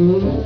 Mm-hmm.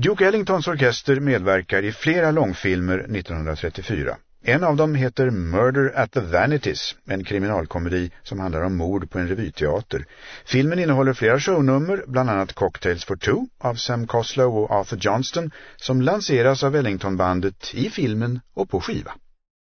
Duke Ellingtons orkester medverkar i flera långfilmer 1934. En av dem heter Murder at the Vanities, en kriminalkomedi som handlar om mord på en revyteater. Filmen innehåller flera shownummer, bland annat Cocktails for Two av Sam Coslow och Arthur Johnston, som lanseras av Ellingtonbandet i filmen och på skiva.